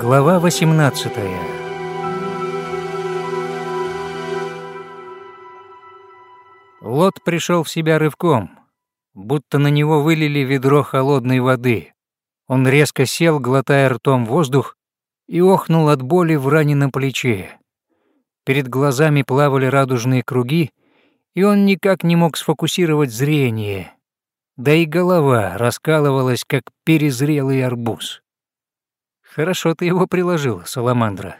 Глава 18 Лот пришел в себя рывком, будто на него вылили ведро холодной воды. Он резко сел, глотая ртом воздух, и охнул от боли в раненом плече. Перед глазами плавали радужные круги, и он никак не мог сфокусировать зрение. Да и голова раскалывалась, как перезрелый арбуз. Хорошо ты его приложил, Саламандра.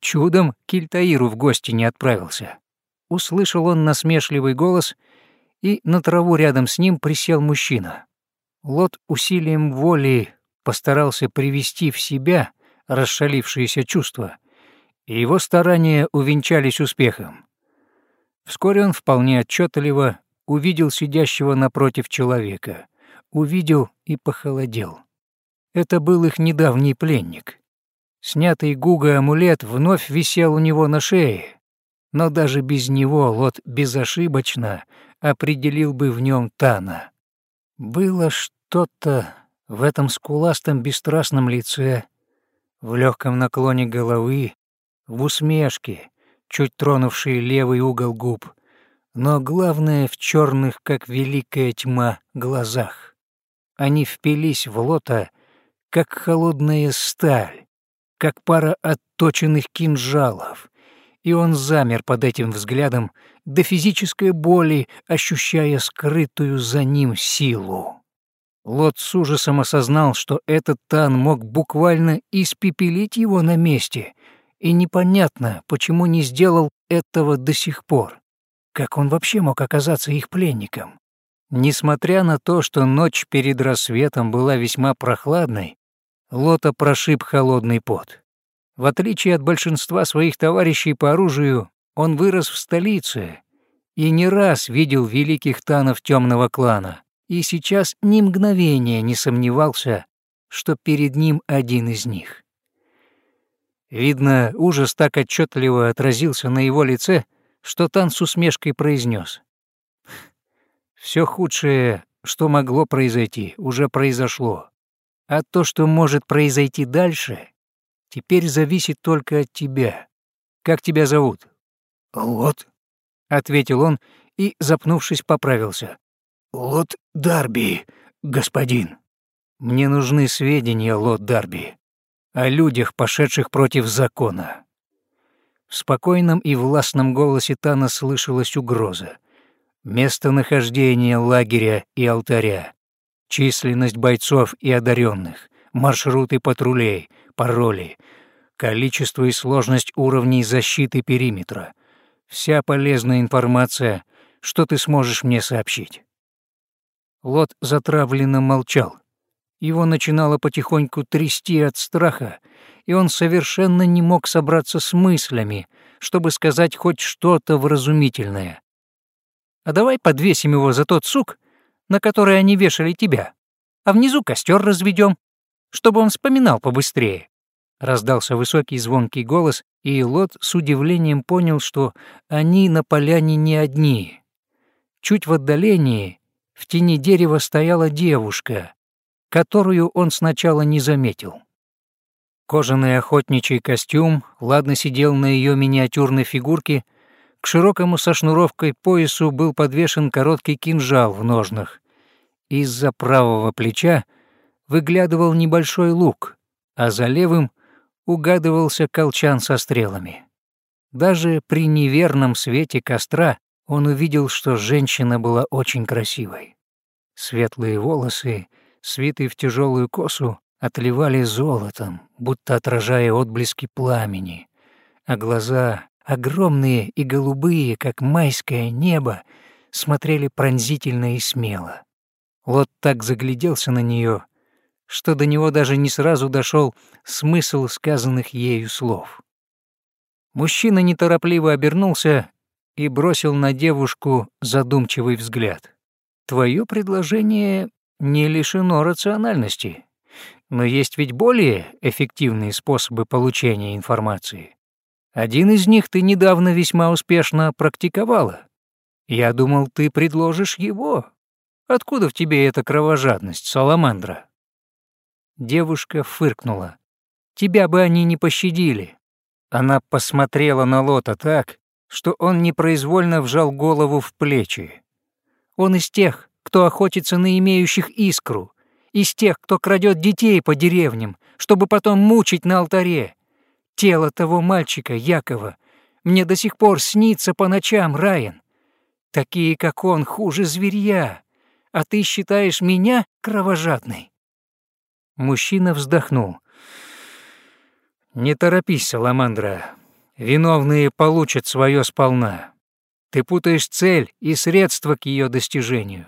Чудом к Кильтаиру в гости не отправился. Услышал он насмешливый голос, и на траву рядом с ним присел мужчина. Лот усилием воли постарался привести в себя расшалившиеся чувства, и его старания увенчались успехом. Вскоре он вполне отчетливо увидел сидящего напротив человека, увидел и похолодел. Это был их недавний пленник. Снятый Гуга амулет вновь висел у него на шее, но даже без него Лот безошибочно определил бы в нем Тана. Было что-то в этом скуластом бесстрастном лице, в легком наклоне головы, в усмешке, чуть тронувшей левый угол губ, но главное в черных, как великая тьма, глазах. Они впились в Лота, как холодная сталь, как пара отточенных кинжалов, и он замер под этим взглядом до физической боли, ощущая скрытую за ним силу. Лот с ужасом осознал, что этот Тан мог буквально испепелить его на месте, и непонятно, почему не сделал этого до сих пор. Как он вообще мог оказаться их пленником? Несмотря на то, что ночь перед рассветом была весьма прохладной, Лота прошиб холодный пот. В отличие от большинства своих товарищей по оружию, он вырос в столице и не раз видел великих танов темного клана, и сейчас ни мгновения не сомневался, что перед ним один из них. Видно, ужас так отчетливо отразился на его лице, что Тан с усмешкой произнес: Все худшее, что могло произойти, уже произошло. А то, что может произойти дальше, теперь зависит только от тебя. Как тебя зовут?» «Лот», — ответил он и, запнувшись, поправился. «Лот Дарби, господин». «Мне нужны сведения, Лот Дарби, о людях, пошедших против закона». В спокойном и властном голосе Тана слышалась угроза. Местонахождение лагеря и алтаря, численность бойцов и одаренных, маршруты патрулей, пароли, количество и сложность уровней защиты периметра. Вся полезная информация, что ты сможешь мне сообщить. Лот затравленно молчал. Его начинало потихоньку трясти от страха, и он совершенно не мог собраться с мыслями, чтобы сказать хоть что-то вразумительное. «А давай подвесим его за тот сук, на который они вешали тебя, а внизу костер разведем, чтобы он вспоминал побыстрее». Раздался высокий звонкий голос, и Лот с удивлением понял, что они на поляне не одни. Чуть в отдалении, в тени дерева стояла девушка, которую он сначала не заметил. Кожаный охотничий костюм ладно сидел на ее миниатюрной фигурке, к широкому со шнуровкой поясу был подвешен короткий кинжал в ножнах. Из-за правого плеча выглядывал небольшой лук, а за левым угадывался колчан со стрелами. Даже при неверном свете костра он увидел, что женщина была очень красивой. Светлые волосы, свитые в тяжелую косу, отливали золотом, будто отражая отблески пламени, а глаза огромные и голубые, как майское небо, смотрели пронзительно и смело. Лот так загляделся на нее, что до него даже не сразу дошел смысл сказанных ею слов. Мужчина неторопливо обернулся и бросил на девушку задумчивый взгляд. «Твое предложение не лишено рациональности, но есть ведь более эффективные способы получения информации. Один из них ты недавно весьма успешно практиковала. Я думал, ты предложишь его. Откуда в тебе эта кровожадность, Саламандра?» Девушка фыркнула. тебя бы они не пощадили». Она посмотрела на Лота так, что он непроизвольно вжал голову в плечи. Он из тех, кто охотится на имеющих искру, из тех, кто крадет детей по деревням, чтобы потом мучить на алтаре. Тело того мальчика, Якова, мне до сих пор снится по ночам, Райан. Такие, как он, хуже зверья. А ты считаешь меня кровожадной?» Мужчина вздохнул. «Не торопись, Саламандра. Виновные получат свое сполна. Ты путаешь цель и средства к ее достижению.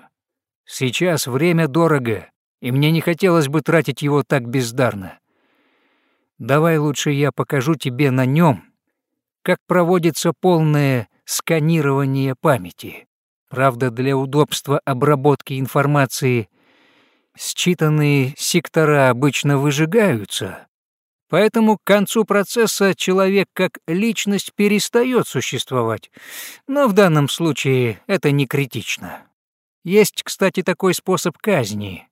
Сейчас время дорого, и мне не хотелось бы тратить его так бездарно. Давай лучше я покажу тебе на нем, как проводится полное сканирование памяти. Правда, для удобства обработки информации считанные сектора обычно выжигаются, Поэтому к концу процесса человек как личность перестает существовать. Но в данном случае это не критично. Есть, кстати, такой способ казни.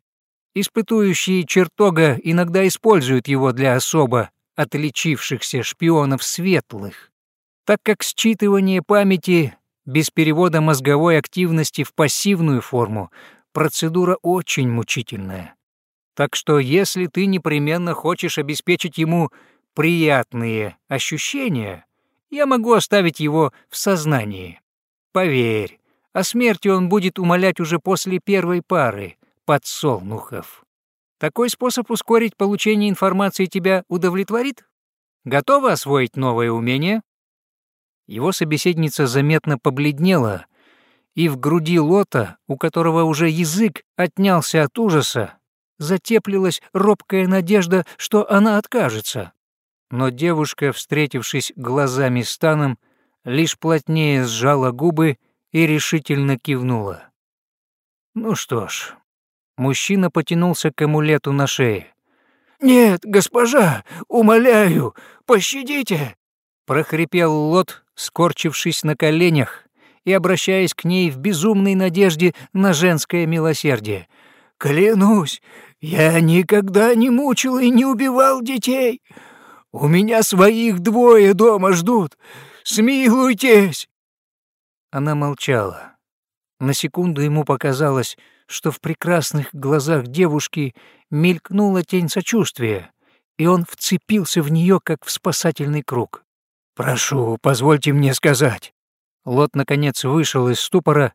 Испытующие чертога иногда используют его для особо отличившихся шпионов светлых, так как считывание памяти без перевода мозговой активности в пассивную форму процедура очень мучительная. Так что если ты непременно хочешь обеспечить ему приятные ощущения, я могу оставить его в сознании. Поверь, о смерти он будет умолять уже после первой пары подсолнухов. Такой способ ускорить получение информации тебя удовлетворит? Готова освоить новое умение? Его собеседница заметно побледнела, и в груди Лота, у которого уже язык отнялся от ужаса, затеплилась робкая надежда, что она откажется. Но девушка, встретившись глазами с Таном, лишь плотнее сжала губы и решительно кивнула. Ну что ж, мужчина потянулся к амулету на шее. «Нет, госпожа, умоляю, пощадите!» прохрипел Лот, скорчившись на коленях и обращаясь к ней в безумной надежде на женское милосердие. Клянусь, я никогда не мучил и не убивал детей. У меня своих двое дома ждут. Смилуйтесь!» Она молчала. На секунду ему показалось, что в прекрасных глазах девушки мелькнула тень сочувствия, и он вцепился в нее, как в спасательный круг. «Прошу, позвольте мне сказать». Лот, наконец, вышел из ступора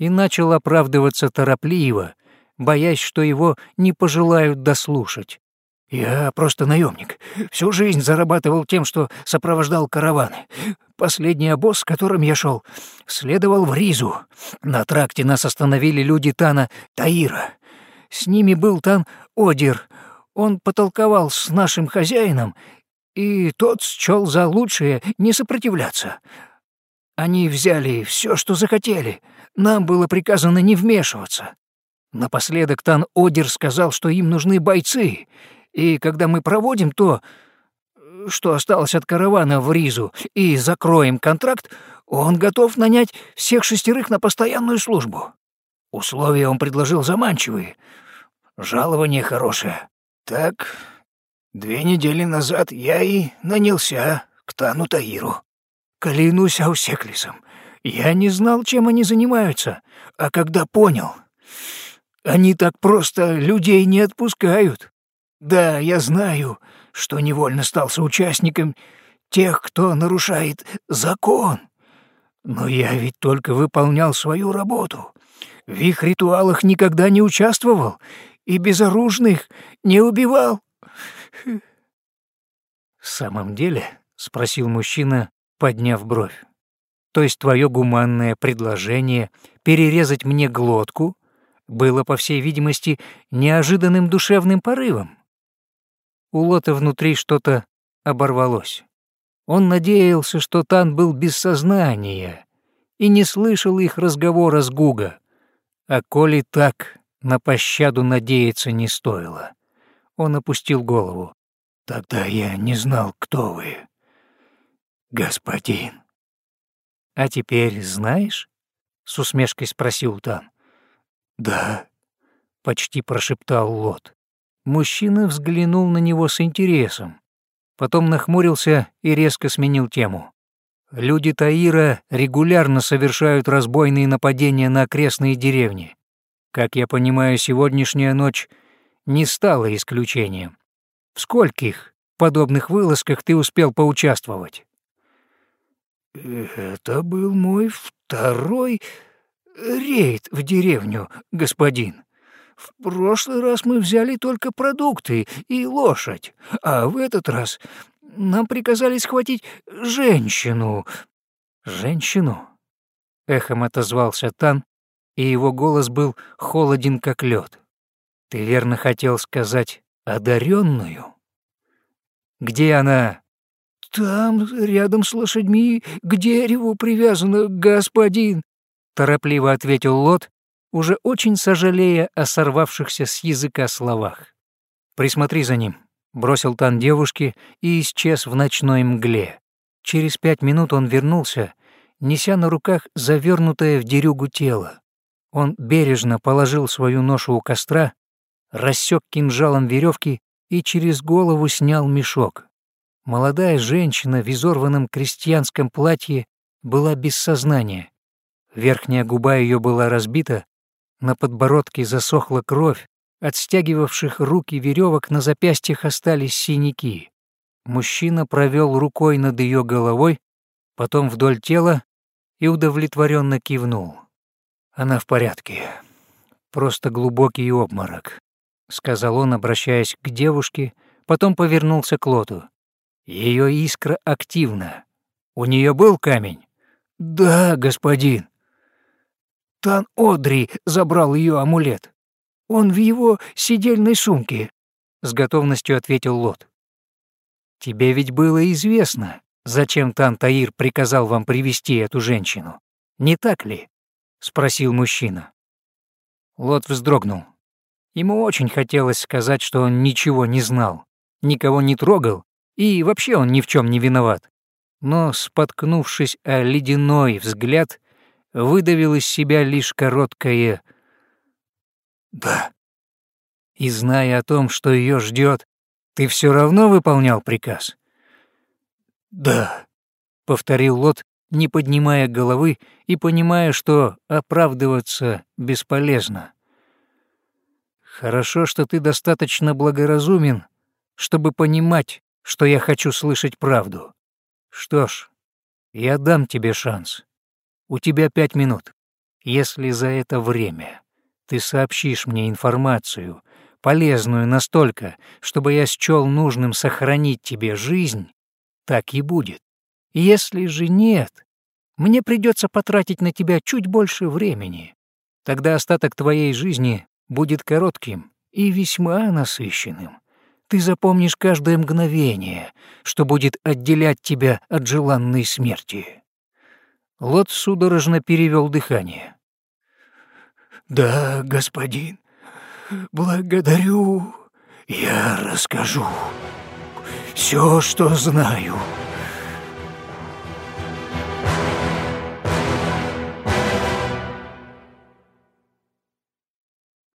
и начал оправдываться торопливо, боясь, что его не пожелают дослушать. «Я просто наемник. Всю жизнь зарабатывал тем, что сопровождал караваны. Последний обоз, с которым я шел, следовал в Ризу. На тракте нас остановили люди Тана Таира. С ними был Тан Одир. Он потолковал с нашим хозяином, и тот счел за лучшее не сопротивляться. Они взяли все, что захотели. Нам было приказано не вмешиваться. Напоследок Тан Одер сказал, что им нужны бойцы, и когда мы проводим то, что осталось от каравана в Ризу, и закроем контракт, он готов нанять всех шестерых на постоянную службу. Условия он предложил заманчивые, жалование хорошее. Так, две недели назад я и нанялся к Тану Таиру. Клянусь Аусеклисом, я не знал, чем они занимаются, а когда понял, они так просто людей не отпускают. Да, я знаю, что невольно стал соучастником тех, кто нарушает закон. Но я ведь только выполнял свою работу. В их ритуалах никогда не участвовал и безоружных не убивал. «В самом деле?» — спросил мужчина, подняв бровь. «То есть твое гуманное предложение перерезать мне глотку было, по всей видимости, неожиданным душевным порывом. У Лота внутри что-то оборвалось. Он надеялся, что Тан был без сознания и не слышал их разговора с Гуга. А коли так, на пощаду надеяться не стоило. Он опустил голову. «Тогда я не знал, кто вы, господин». «А теперь знаешь?» — с усмешкой спросил Тан. «Да», — почти прошептал Лот. Мужчина взглянул на него с интересом. Потом нахмурился и резко сменил тему. Люди Таира регулярно совершают разбойные нападения на окрестные деревни. Как я понимаю, сегодняшняя ночь не стала исключением. В скольких подобных вылазках ты успел поучаствовать? «Это был мой второй рейд в деревню, господин. В прошлый раз мы взяли только продукты и лошадь, а в этот раз нам приказали схватить женщину». «Женщину?» — эхом отозвался Тан, и его голос был холоден, как лед. «Ты верно хотел сказать одаренную? Где она?» «Там, рядом с лошадьми, к дереву привязана, господин», — торопливо ответил Лот, уже очень сожалея о сорвавшихся с языка словах. «Присмотри за ним», — бросил Тан девушке и исчез в ночной мгле. Через пять минут он вернулся, неся на руках завернутое в дерюгу тело. Он бережно положил свою ношу у костра, рассек кинжалом веревки и через голову снял мешок. Молодая женщина в изорванном крестьянском платье была без сознания. Верхняя губа ее была разбита, на подбородке засохла кровь, от стягивавших руки веревок на запястьях остались синяки. Мужчина провел рукой над ее головой, потом вдоль тела и удовлетворенно кивнул. Она в порядке. Просто глубокий обморок. — сказал он, обращаясь к девушке, потом повернулся к Лоту. Ее искра активна. У нее был камень?» «Да, господин. Тан Одри забрал ее амулет. Он в его сидельной сумке», — с готовностью ответил Лот. «Тебе ведь было известно, зачем Тан Таир приказал вам привести эту женщину, не так ли?» — спросил мужчина. Лот вздрогнул. Ему очень хотелось сказать, что он ничего не знал, никого не трогал, и вообще он ни в чем не виноват. Но, споткнувшись о ледяной взгляд, выдавил из себя лишь короткое «да». И зная о том, что ее ждет, ты все равно выполнял приказ? «Да», — повторил Лот, не поднимая головы и понимая, что оправдываться бесполезно. Хорошо, что ты достаточно благоразумен, чтобы понимать, что я хочу слышать правду. Что ж, я дам тебе шанс. У тебя пять минут. Если за это время ты сообщишь мне информацию, полезную настолько, чтобы я счел нужным сохранить тебе жизнь, так и будет. Если же нет, мне придется потратить на тебя чуть больше времени. Тогда остаток твоей жизни будет коротким и весьма насыщенным. Ты запомнишь каждое мгновение, что будет отделять тебя от желанной смерти». Лот судорожно перевел дыхание. «Да, господин, благодарю. Я расскажу все, что знаю».